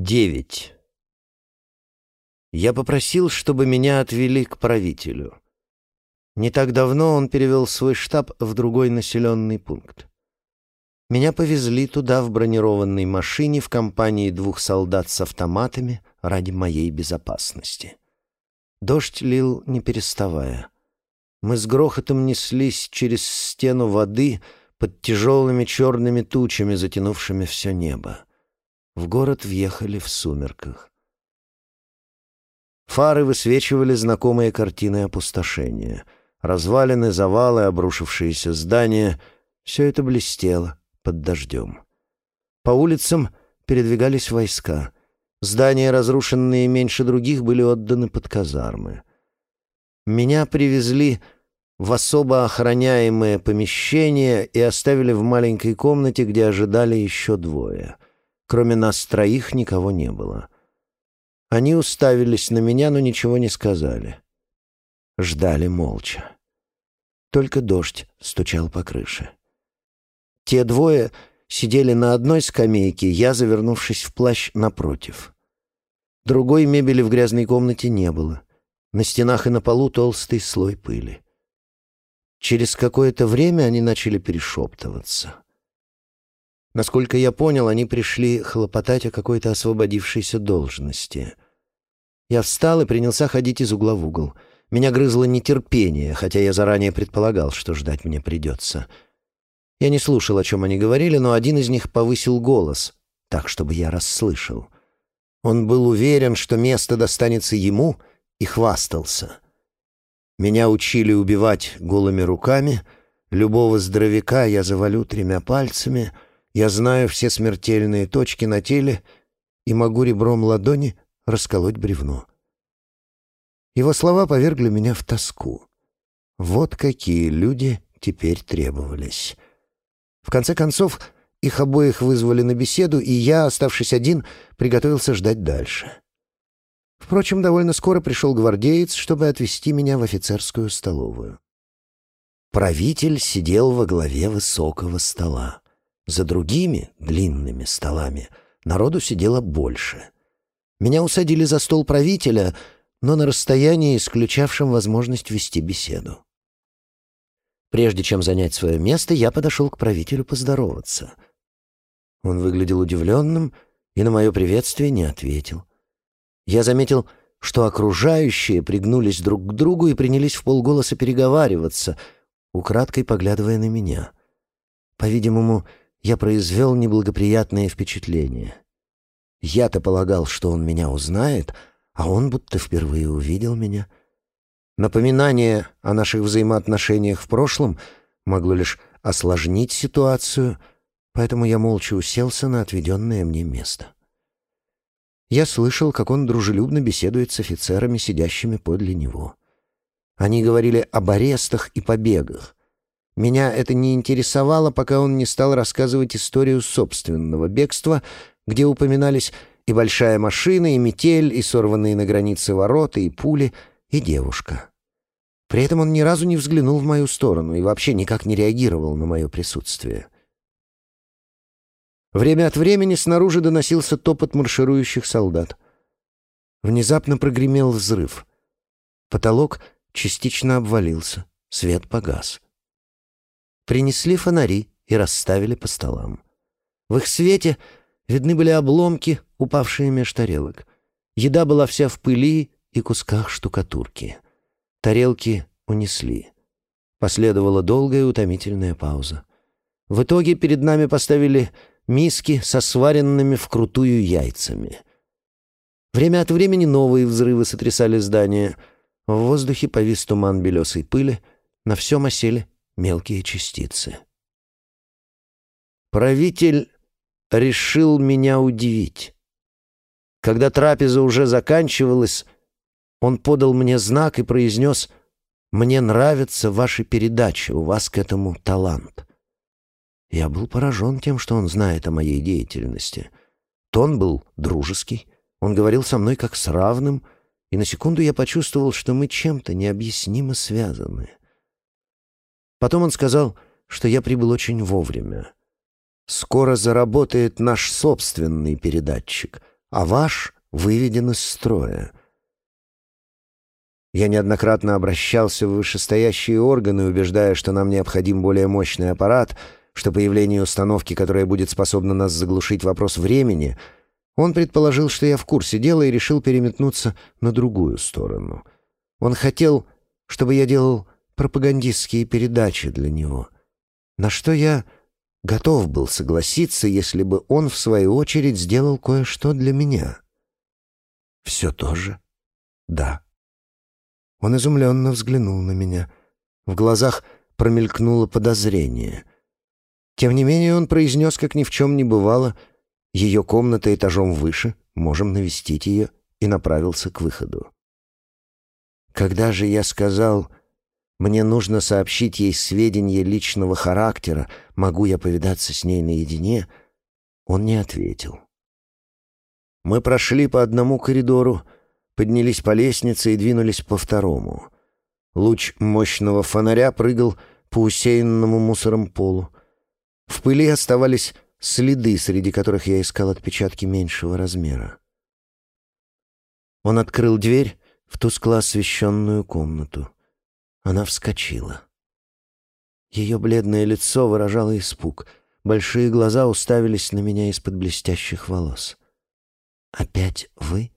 Девять. Я попросил, чтобы меня отвели к правителю. Не так давно он перевел свой штаб в другой населенный пункт. Меня повезли туда в бронированной машине в компании двух солдат с автоматами ради моей безопасности. Дождь лил, не переставая. Мы с грохотом неслись через стену воды под тяжелыми черными тучами, затянувшими все небо. В город въехали в сумерках. Фары высвечивали знакомые картины опустошения. Развалины, завалы, обрушившиеся здания — все это блестело под дождем. По улицам передвигались войска. Здания, разрушенные меньше других, были отданы под казармы. Меня привезли в особо охраняемое помещение и оставили в маленькой комнате, где ожидали еще двое — Кроме нас троих никого не было. Они уставились на меня, но ничего не сказали. Ждали молча. Только дождь стучал по крыше. Те двое сидели на одной скамейке, я, завернувшись в плащ, напротив. Другой мебели в грязной комнате не было. На стенах и на полу толстый слой пыли. Через какое-то время они начали перешептываться. Насколько я понял, они пришли хлопотать о какой-то освободившейся должности. Я встал и принялся ходить из угла в угол. Меня грызло нетерпение, хотя я заранее предполагал, что ждать мне придется. Я не слушал, о чем они говорили, но один из них повысил голос, так, чтобы я расслышал. Он был уверен, что место достанется ему, и хвастался. Меня учили убивать голыми руками, любого здоровяка я завалю тремя пальцами — я знаю все смертельные точки на теле и могу ребром ладони расколоть бревно. Его слова повергли меня в тоску. Вот какие люди теперь требовались. В конце концов, их обоих вызвали на беседу, и я, оставшись один, приготовился ждать дальше. Впрочем, довольно скоро пришел гвардеец, чтобы отвезти меня в офицерскую столовую. Правитель сидел во главе высокого стола. За другими длинными столами народу сидело больше. Меня усадили за стол правителя, но на расстоянии, исключавшем возможность вести беседу. Прежде чем занять свое место, я подошел к правителю поздороваться. Он выглядел удивленным и на мое приветствие не ответил. Я заметил, что окружающие пригнулись друг к другу и принялись в полголоса переговариваться, украдкой поглядывая на меня. По-видимому, я произвел неблагоприятное впечатление. Я-то полагал, что он меня узнает, а он будто впервые увидел меня. Напоминание о наших взаимоотношениях в прошлом могло лишь осложнить ситуацию, поэтому я молча уселся на отведенное мне место. Я слышал, как он дружелюбно беседует с офицерами, сидящими подле него. Они говорили об арестах и побегах. Меня это не интересовало, пока он не стал рассказывать историю собственного бегства, где упоминались и большая машина, и метель, и сорванные на границе ворота, и пули, и девушка. При этом он ни разу не взглянул в мою сторону и вообще никак не реагировал на мое присутствие. Время от времени снаружи доносился топот марширующих солдат. Внезапно прогремел взрыв. Потолок частично обвалился, свет погас. Принесли фонари и расставили по столам. В их свете видны были обломки, упавшие меж тарелок. Еда была вся в пыли и кусках штукатурки. Тарелки унесли. Последовала долгая утомительная пауза. В итоге перед нами поставили миски со сваренными вкрутую яйцами. Время от времени новые взрывы сотрясали здание. В воздухе повис туман белесой пыли, на всем осели мелкие частицы. Правитель решил меня удивить. Когда трапеза уже заканчивалась, он подал мне знак и произнес «Мне нравятся ваши передачи, у вас к этому талант». Я был поражен тем, что он знает о моей деятельности. Тон был дружеский, он говорил со мной как с равным, и на секунду я почувствовал, что мы чем-то необъяснимо связаны. Потом он сказал, что я прибыл очень вовремя. Скоро заработает наш собственный передатчик, а ваш выведен из строя. Я неоднократно обращался в вышестоящие органы, убеждая, что нам необходим более мощный аппарат, что появление установки, которая будет способна нас заглушить вопрос времени, он предположил, что я в курсе дела и решил переметнуться на другую сторону. Он хотел, чтобы я делал пропагандистские передачи для него, на что я готов был согласиться, если бы он, в свою очередь, сделал кое-что для меня. Все то же? Да. Он изумленно взглянул на меня. В глазах промелькнуло подозрение. Тем не менее он произнес, как ни в чем не бывало, «Ее комната этажом выше, можем навестить ее», и направился к выходу. Когда же я сказал, «Мне нужно сообщить ей сведения личного характера, могу я повидаться с ней наедине», он не ответил. Мы прошли по одному коридору, поднялись по лестнице и двинулись по второму. Луч мощного фонаря прыгал по усеянному мусором полу. В пыли оставались следы, среди которых я искал отпечатки меньшего размера. Он открыл дверь в тускло освещенную комнату. Она вскочила. Ее бледное лицо выражало испуг. Большие глаза уставились на меня из-под блестящих волос. «Опять вы?»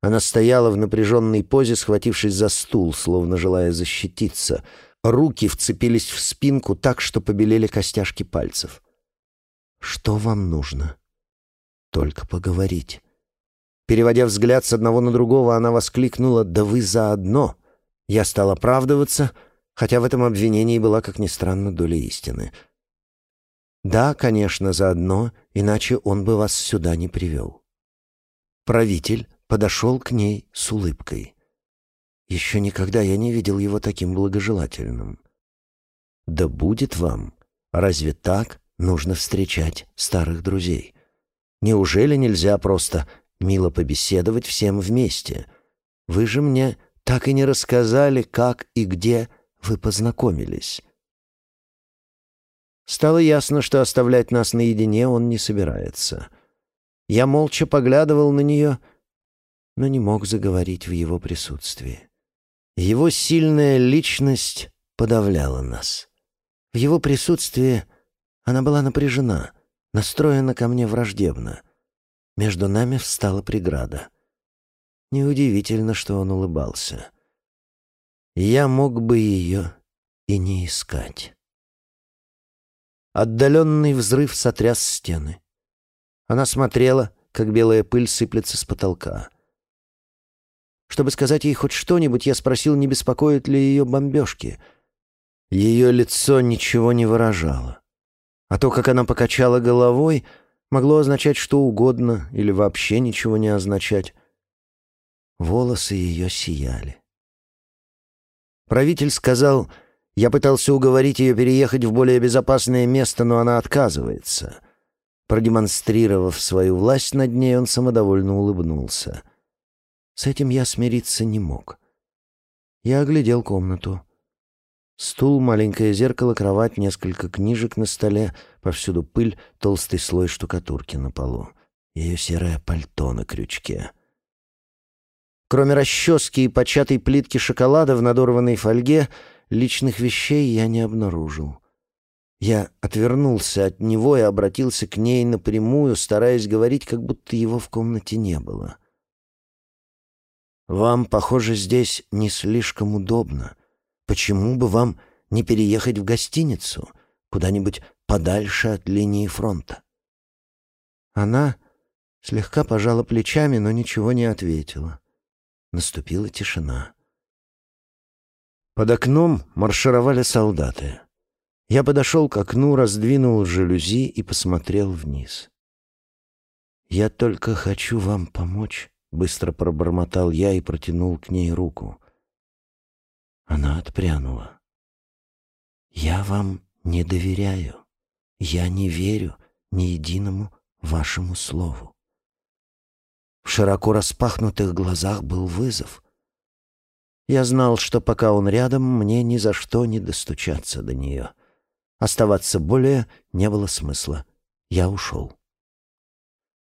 Она стояла в напряженной позе, схватившись за стул, словно желая защититься. Руки вцепились в спинку так, что побелели костяшки пальцев. «Что вам нужно?» «Только поговорить». Переводя взгляд с одного на другого, она воскликнула «Да вы заодно!» Я стал оправдываться, хотя в этом обвинении была, как ни странно, доля истины. «Да, конечно, заодно, иначе он бы вас сюда не привел». Правитель подошел к ней с улыбкой. Еще никогда я не видел его таким благожелательным. «Да будет вам! Разве так нужно встречать старых друзей? Неужели нельзя просто мило побеседовать всем вместе? Вы же мне так и не рассказали, как и где вы познакомились». Стало ясно, что оставлять нас наедине он не собирается. Я молча поглядывал на нее — но не мог заговорить в его присутствии. Его сильная личность подавляла нас. В его присутствии она была напряжена, настроена ко мне враждебно. Между нами встала преграда. Неудивительно, что он улыбался. Я мог бы ее и не искать. Отдаленный взрыв сотряс стены. Она смотрела, как белая пыль сыплется с потолка. Чтобы сказать ей хоть что-нибудь, я спросил, не беспокоит ли ее бомбежки. Ее лицо ничего не выражало. А то, как она покачала головой, могло означать что угодно или вообще ничего не означать. Волосы ее сияли. Правитель сказал, я пытался уговорить ее переехать в более безопасное место, но она отказывается. Продемонстрировав свою власть над ней, он самодовольно улыбнулся. С этим я смириться не мог. Я оглядел комнату. Стул, маленькое зеркало, кровать, несколько книжек на столе, повсюду пыль, толстый слой штукатурки на полу. Ее серое пальто на крючке. Кроме расчески и початой плитки шоколада в надорванной фольге, личных вещей я не обнаружил. Я отвернулся от него и обратился к ней напрямую, стараясь говорить, как будто его в комнате не было. — вам, похоже, здесь не слишком удобно. Почему бы вам не переехать в гостиницу, куда-нибудь подальше от линии фронта?» Она слегка пожала плечами, но ничего не ответила. Наступила тишина. Под окном маршировали солдаты. Я подошел к окну, раздвинул жалюзи и посмотрел вниз. «Я только хочу вам помочь», Быстро пробормотал я и протянул к ней руку. Она отпрянула. «Я вам не доверяю. Я не верю ни единому вашему слову». В широко распахнутых глазах был вызов. Я знал, что пока он рядом, мне ни за что не достучаться до нее. Оставаться более не было смысла. Я ушел.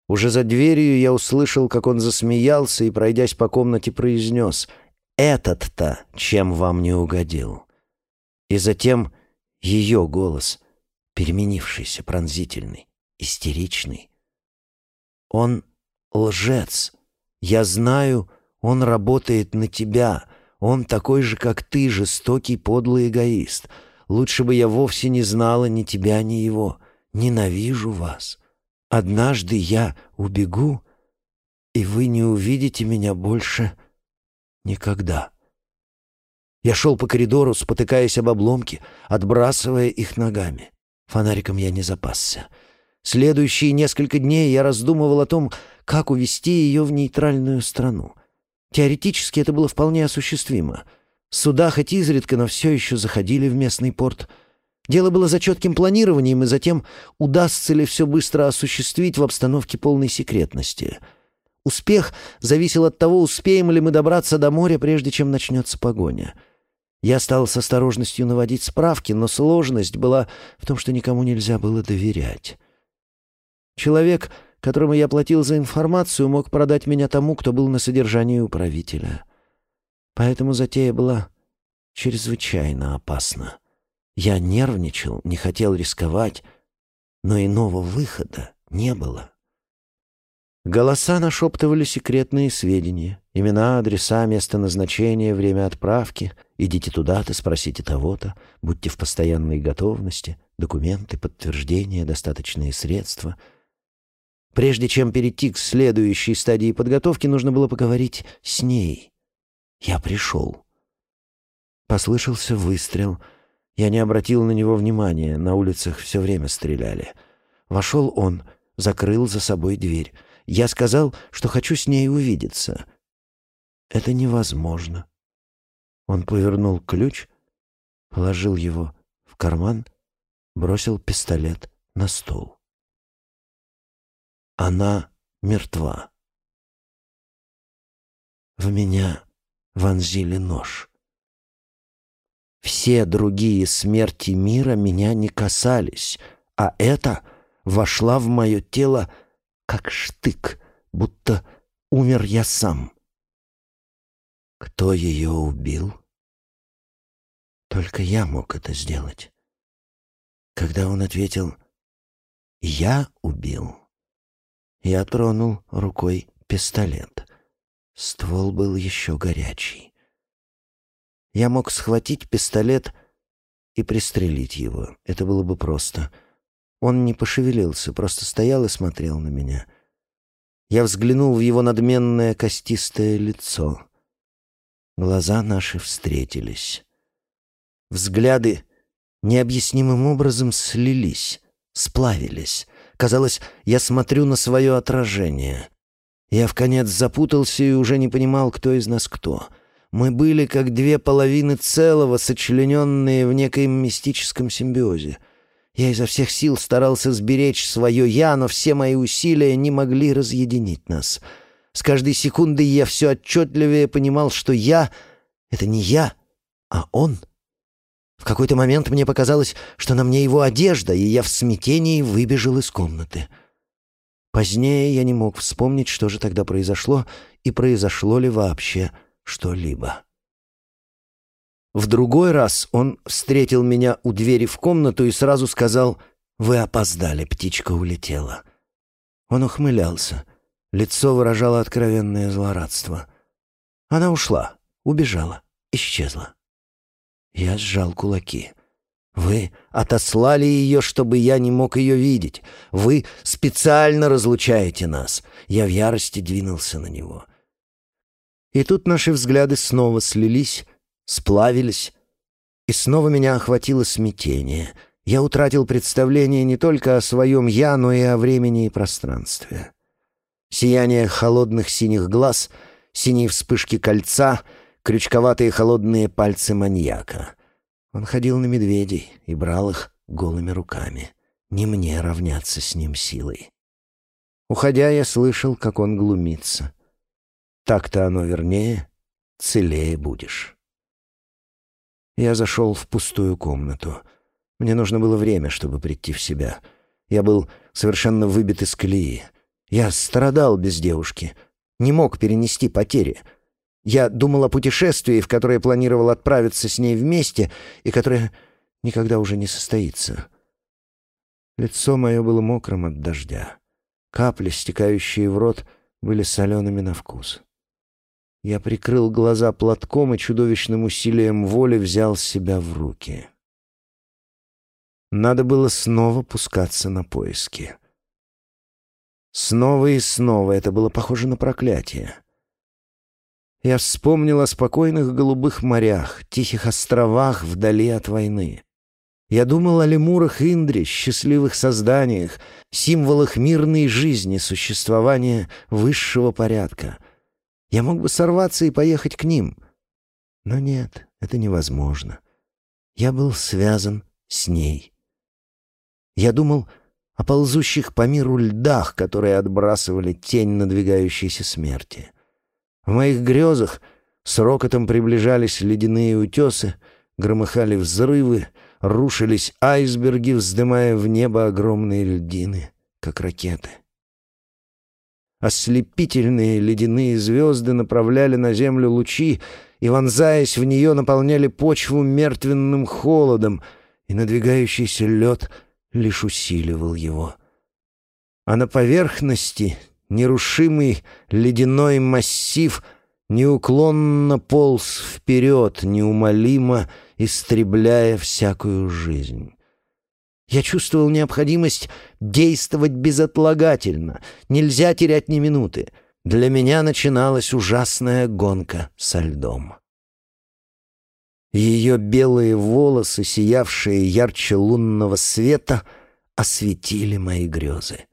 Уже за дверью я услышал, как он засмеялся и, пройдясь по комнате, произнес «Этот-то чем вам не угодил?» И затем ее голос, переменившийся, пронзительный, истеричный. «Он лжец. Я знаю, он работает на тебя. Он такой же, как ты, жестокий, подлый эгоист. Лучше бы я вовсе не знала ни тебя, ни его. Ненавижу вас. Однажды я убегу, и вы не увидите меня больше никогда. Я шел по коридору, спотыкаясь об обломки, отбрасывая их ногами. Фонариком я не запасся. Следующие несколько дней я раздумывал о том, как увести ее в нейтральную страну. Теоретически это было вполне осуществимо. Суда хоть изредка, но все еще заходили в местный порт — Дело было за четким планированием и затем, удастся ли все быстро осуществить в обстановке полной секретности. Успех зависел от того, успеем ли мы добраться до моря, прежде чем начнется погоня. Я стал с осторожностью наводить справки, но сложность была в том, что никому нельзя было доверять. Человек, которому я платил за информацию, мог продать меня тому, кто был на содержании у правителя. Поэтому затея была чрезвычайно опасна. Я нервничал, не хотел рисковать, но иного выхода не было. Голоса нашептывали секретные сведения. Имена, адреса, место назначения, время отправки. Идите туда-то, спросите того-то. Будьте в постоянной готовности. Документы, подтверждения, достаточные средства. Прежде чем перейти к следующей стадии подготовки, нужно было поговорить с ней. Я пришел. Послышался выстрел — я не обратил на него внимания, на улицах все время стреляли. Вошел он, закрыл за собой дверь. Я сказал, что хочу с ней увидеться. Это невозможно. Он повернул ключ, положил его в карман, бросил пистолет на стол. Она мертва. В меня вонзили нож. Все другие смерти мира меня не касались, а эта вошла в мое тело как штык, будто умер я сам. Кто ее убил? Только я мог это сделать. Когда он ответил «Я убил», я тронул рукой пистолет. Ствол был еще горячий. Я мог схватить пистолет и пристрелить его. Это было бы просто. Он не пошевелился, просто стоял и смотрел на меня. Я взглянул в его надменное костистое лицо. Глаза наши встретились. Взгляды необъяснимым образом слились, сплавились. Казалось, я смотрю на свое отражение. Я в конец запутался и уже не понимал, кто из нас кто — мы были как две половины целого, сочлененные в некоем мистическом симбиозе. Я изо всех сил старался сберечь свое «я», но все мои усилия не могли разъединить нас. С каждой секундой я все отчетливее понимал, что «я» — это не я, а он. В какой-то момент мне показалось, что на мне его одежда, и я в смятении выбежал из комнаты. Позднее я не мог вспомнить, что же тогда произошло, и произошло ли вообще что-либо. В другой раз он встретил меня у двери в комнату и сразу сказал «Вы опоздали, птичка улетела». Он ухмылялся. Лицо выражало откровенное злорадство. Она ушла, убежала, исчезла. Я сжал кулаки. «Вы отослали ее, чтобы я не мог ее видеть. Вы специально разлучаете нас». Я в ярости двинулся на него. И тут наши взгляды снова слились, сплавились, и снова меня охватило смятение. Я утратил представление не только о своем «я», но и о времени и пространстве. Сияние холодных синих глаз, синие вспышки кольца, крючковатые холодные пальцы маньяка. Он ходил на медведей и брал их голыми руками. Не мне равняться с ним силой. Уходя, я слышал, как он глумится. Так-то оно вернее, целее будешь. Я зашел в пустую комнату. Мне нужно было время, чтобы прийти в себя. Я был совершенно выбит из колеи. Я страдал без девушки, не мог перенести потери. Я думал о путешествии, в которое планировал отправиться с ней вместе и которое никогда уже не состоится. Лицо мое было мокрым от дождя. Капли, стекающие в рот, были солеными на вкус. Я прикрыл глаза платком и чудовищным усилием воли взял себя в руки. Надо было снова пускаться на поиски. Снова и снова это было похоже на проклятие. Я вспомнил о спокойных голубых морях, тихих островах вдали от войны. Я думал о лемурах Индре, счастливых созданиях, символах мирной жизни, существования высшего порядка. Я мог бы сорваться и поехать к ним. Но нет, это невозможно. Я был связан с ней. Я думал о ползущих по миру льдах, которые отбрасывали тень надвигающейся смерти. В моих грезах с рокотом приближались ледяные утесы, громыхали взрывы, рушились айсберги, вздымая в небо огромные льдины, как ракеты. Ослепительные ледяные звезды направляли на землю лучи и, вонзаясь в нее, наполняли почву мертвенным холодом, и надвигающийся лед лишь усиливал его. А на поверхности нерушимый ледяной массив неуклонно полз вперед, неумолимо истребляя всякую жизнь. Я чувствовал необходимость действовать безотлагательно. Нельзя терять ни минуты. Для меня начиналась ужасная гонка со льдом. Ее белые волосы, сиявшие ярче лунного света, осветили мои грезы.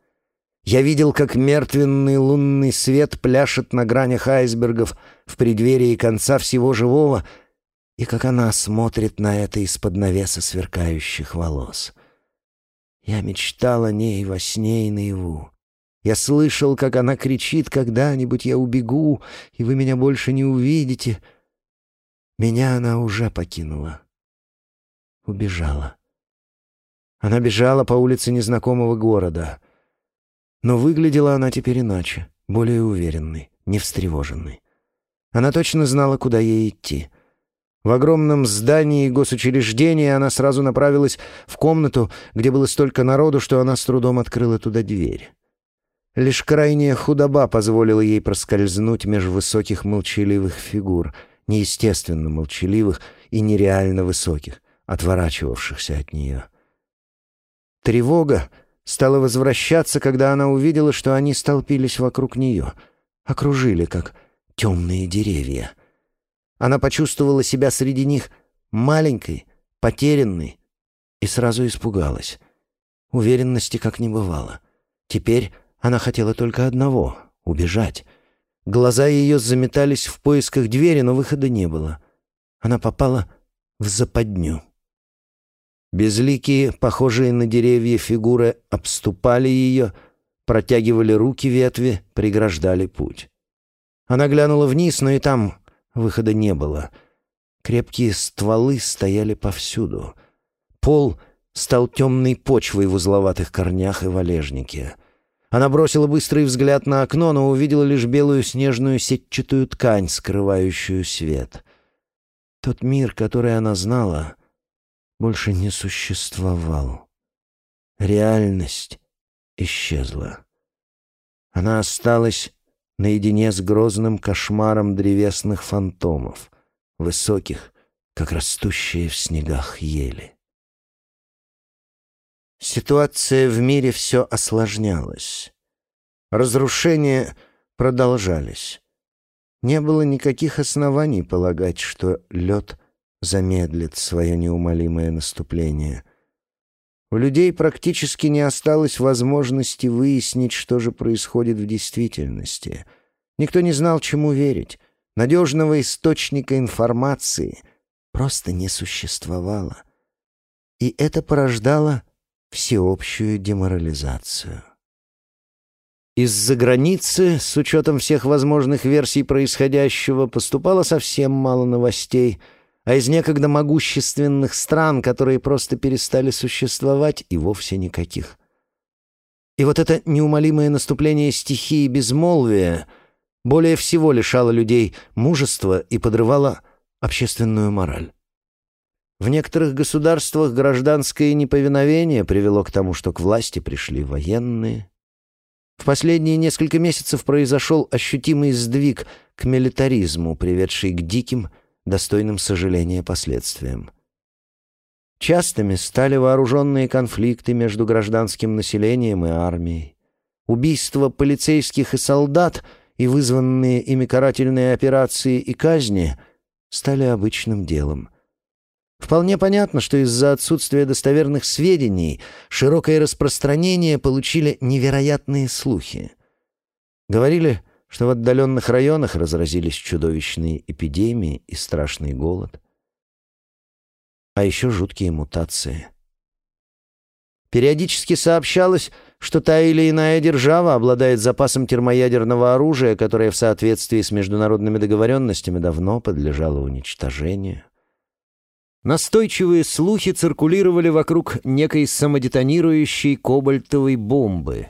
Я видел, как мертвенный лунный свет пляшет на гранях айсбергов в преддверии конца всего живого — и как она смотрит на это из-под навеса сверкающих волос. Я мечтал о ней во сне и наяву. Я слышал, как она кричит «Когда-нибудь я убегу, и вы меня больше не увидите». Меня она уже покинула. Убежала. Она бежала по улице незнакомого города. Но выглядела она теперь иначе, более уверенной, не встревоженной. Она точно знала, куда ей идти — в огромном здании госучреждения она сразу направилась в комнату, где было столько народу, что она с трудом открыла туда дверь. Лишь крайняя худоба позволила ей проскользнуть меж высоких молчаливых фигур, неестественно молчаливых и нереально высоких, отворачивавшихся от нее. Тревога стала возвращаться, когда она увидела, что они столпились вокруг нее, окружили, как темные деревья — она почувствовала себя среди них маленькой, потерянной и сразу испугалась. Уверенности как не бывало. Теперь она хотела только одного — убежать. Глаза ее заметались в поисках двери, но выхода не было. Она попала в западню. Безликие, похожие на деревья фигуры, обступали ее, протягивали руки ветви, преграждали путь. Она глянула вниз, но и там Выхода не было. Крепкие стволы стояли повсюду. Пол стал темной почвой в узловатых корнях и валежнике. Она бросила быстрый взгляд на окно, но увидела лишь белую снежную сетчатую ткань, скрывающую свет. Тот мир, который она знала, больше не существовал. Реальность исчезла. Она осталась наедине с грозным кошмаром древесных фантомов, высоких, как растущие в снегах ели. Ситуация в мире все осложнялась. Разрушения продолжались. Не было никаких оснований полагать, что лед замедлит свое неумолимое наступление — у людей практически не осталось возможности выяснить, что же происходит в действительности. Никто не знал, чему верить. Надежного источника информации просто не существовало. И это порождало всеобщую деморализацию. Из-за границы, с учетом всех возможных версий происходящего, поступало совсем мало новостей — а из некогда могущественных стран, которые просто перестали существовать, и вовсе никаких. И вот это неумолимое наступление стихии безмолвия более всего лишало людей мужества и подрывало общественную мораль. В некоторых государствах гражданское неповиновение привело к тому, что к власти пришли военные. В последние несколько месяцев произошел ощутимый сдвиг к милитаризму, приведший к диким, достойным сожаления последствиям. Частыми стали вооруженные конфликты между гражданским населением и армией. Убийства полицейских и солдат и вызванные ими карательные операции и казни стали обычным делом. Вполне понятно, что из-за отсутствия достоверных сведений широкое распространение получили невероятные слухи. Говорили, что в отдаленных районах разразились чудовищные эпидемии и страшный голод а еще жуткие мутации. Периодически сообщалось, что та или иная держава обладает запасом термоядерного оружия, которое в соответствии с международными договоренностями давно подлежало уничтожению. Настойчивые слухи циркулировали вокруг некой самодетонирующей кобальтовой бомбы,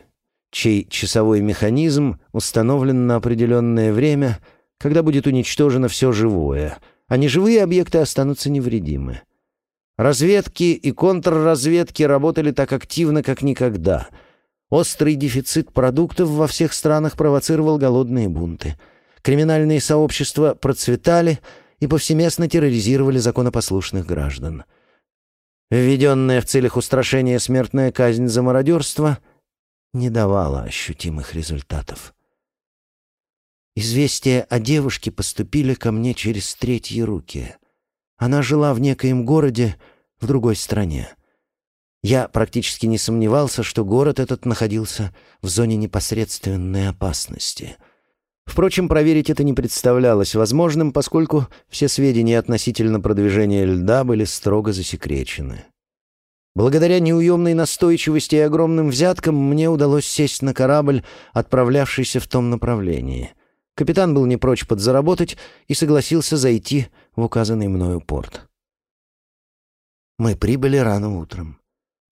чей часовой механизм установлен на определенное время, когда будет уничтожено все живое, а неживые объекты останутся невредимы. Разведки и контрразведки работали так активно, как никогда. Острый дефицит продуктов во всех странах провоцировал голодные бунты. Криминальные сообщества процветали и повсеместно терроризировали законопослушных граждан. Введенная в целях устрашения смертная казнь за мародерство не давала ощутимых результатов. Известия о девушке поступили ко мне через третьи руки — она жила в некоем городе в другой стране. Я практически не сомневался, что город этот находился в зоне непосредственной опасности. Впрочем, проверить это не представлялось возможным, поскольку все сведения относительно продвижения льда были строго засекречены. Благодаря неуемной настойчивости и огромным взяткам мне удалось сесть на корабль, отправлявшийся в том направлении — Капитан был не прочь подзаработать и согласился зайти в указанный мною порт. Мы прибыли рано утром.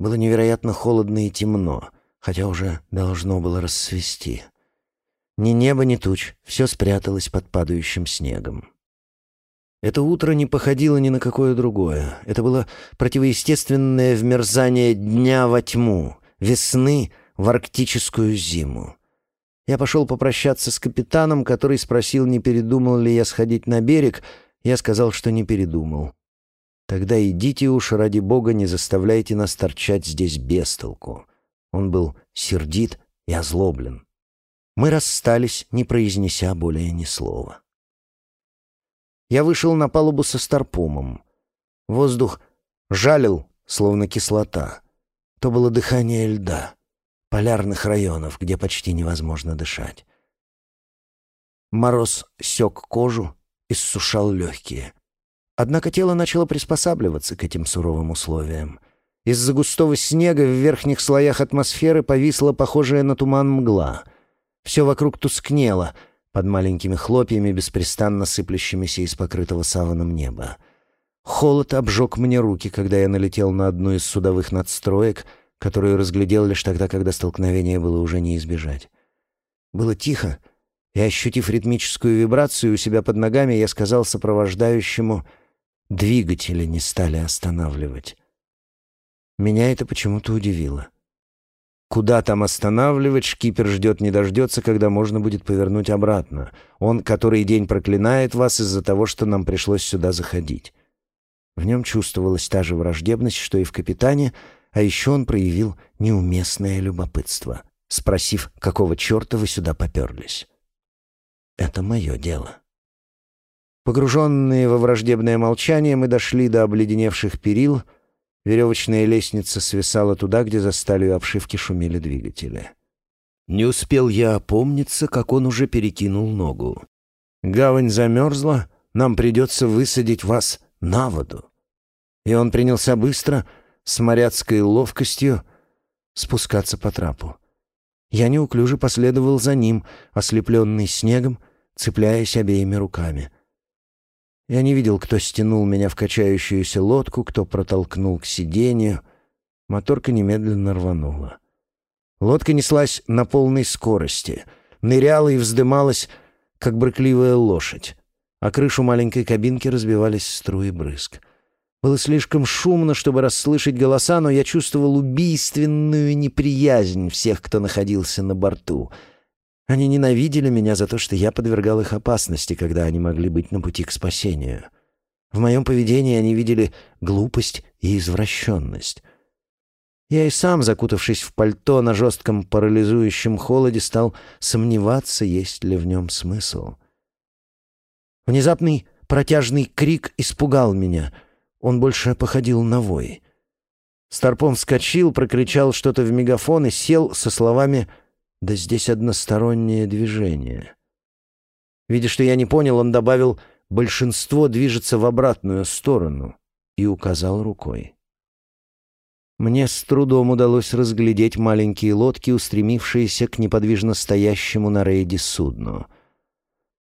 Было невероятно холодно и темно, хотя уже должно было рассвести. Ни неба, ни туч, все спряталось под падающим снегом. Это утро не походило ни на какое другое. Это было противоестественное вмерзание дня во тьму, весны в арктическую зиму. Я пошел попрощаться с капитаном, который спросил, не передумал ли я сходить на берег. Я сказал, что не передумал. «Тогда идите уж, ради бога, не заставляйте нас торчать здесь без толку». Он был сердит и озлоблен. Мы расстались, не произнеся более ни слова. Я вышел на палубу со старпомом. Воздух жалил, словно кислота. То было дыхание льда полярных районов, где почти невозможно дышать. Мороз сёк кожу, иссушал легкие. Однако тело начало приспосабливаться к этим суровым условиям. Из-за густого снега в верхних слоях атмосферы повисла похожая на туман мгла. Все вокруг тускнело под маленькими хлопьями, беспрестанно сыплющимися из покрытого саваном неба. Холод обжег мне руки, когда я налетел на одну из судовых надстроек — которую разглядел лишь тогда, когда столкновение было уже не избежать. Было тихо, и, ощутив ритмическую вибрацию у себя под ногами, я сказал сопровождающему «двигатели не стали останавливать». Меня это почему-то удивило. Куда там останавливать, шкипер ждет не дождется, когда можно будет повернуть обратно. Он который день проклинает вас из-за того, что нам пришлось сюда заходить. В нем чувствовалась та же враждебность, что и в капитане — а еще он проявил неуместное любопытство, спросив, какого черта вы сюда поперлись. «Это мое дело». Погруженные во враждебное молчание, мы дошли до обледеневших перил. Веревочная лестница свисала туда, где за сталью обшивки шумели двигатели. Не успел я опомниться, как он уже перекинул ногу. «Гавань замерзла, нам придется высадить вас на воду». И он принялся быстро, с моряцкой ловкостью спускаться по трапу. Я неуклюже последовал за ним, ослепленный снегом, цепляясь обеими руками. Я не видел, кто стянул меня в качающуюся лодку, кто протолкнул к сиденью. Моторка немедленно рванула. Лодка неслась на полной скорости, ныряла и вздымалась, как брыкливая лошадь, а крышу маленькой кабинки разбивались струи брызг. Было слишком шумно, чтобы расслышать голоса, но я чувствовал убийственную неприязнь всех, кто находился на борту. Они ненавидели меня за то, что я подвергал их опасности, когда они могли быть на пути к спасению. В моем поведении они видели глупость и извращенность. Я и сам, закутавшись в пальто на жестком парализующем холоде, стал сомневаться, есть ли в нем смысл. Внезапный протяжный крик испугал меня. Он больше походил на вой. Старпом вскочил, прокричал что-то в мегафон и сел со словами «Да здесь одностороннее движение». Видя, что я не понял, он добавил «Большинство движется в обратную сторону» и указал рукой. Мне с трудом удалось разглядеть маленькие лодки, устремившиеся к неподвижно стоящему на рейде судну.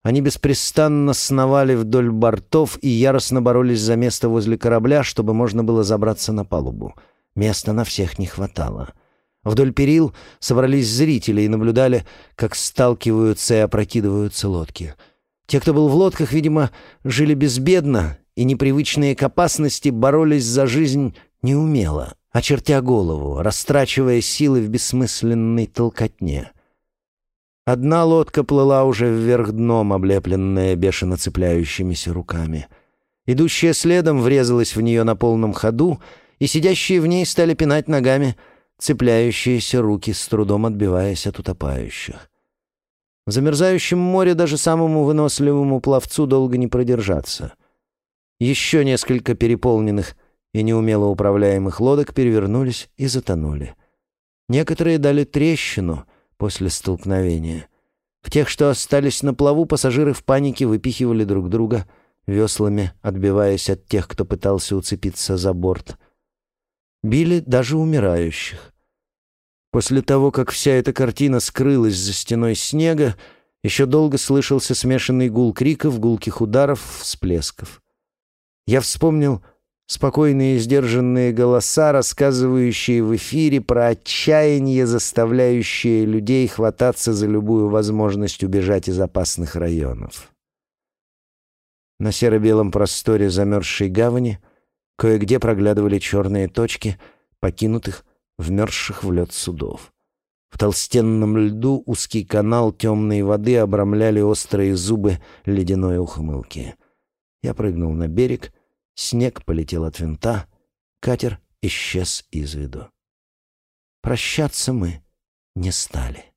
Они беспрестанно сновали вдоль бортов и яростно боролись за место возле корабля, чтобы можно было забраться на палубу. Места на всех не хватало. Вдоль перил собрались зрители и наблюдали, как сталкиваются и опрокидываются лодки. Те, кто был в лодках, видимо, жили безбедно, и непривычные к опасности боролись за жизнь неумело очертя голову, растрачивая силы в бессмысленной толкотне. Одна лодка плыла уже вверх дном, облепленная бешено цепляющимися руками. Идущая следом врезалась в нее на полном ходу, и сидящие в ней стали пинать ногами цепляющиеся руки, с трудом отбиваясь от утопающих. В замерзающем море даже самому выносливому пловцу долго не продержаться. Еще несколько переполненных и неумело управляемых лодок перевернулись и затонули. Некоторые дали трещину после столкновения. В тех, что остались на плаву, пассажиры в панике выпихивали друг друга веслами, отбиваясь от тех, кто пытался уцепиться за борт. Били даже умирающих. После того, как вся эта картина скрылась за стеной снега, еще долго слышался смешанный гул криков, гулких ударов, всплесков. Я вспомнил Спокойные и сдержанные голоса, рассказывающие в эфире про отчаяние, заставляющее людей хвататься за любую возможность убежать из опасных районов. На серо-белом просторе замерзшей гавани кое-где проглядывали черные точки покинутых, вмерзших в лед судов. В толстенном льду узкий канал темной воды обрамляли острые зубы ледяной ухмылки. Я прыгнул на берег — Снег полетел от винта, катер исчез из виду. Прощаться мы не стали.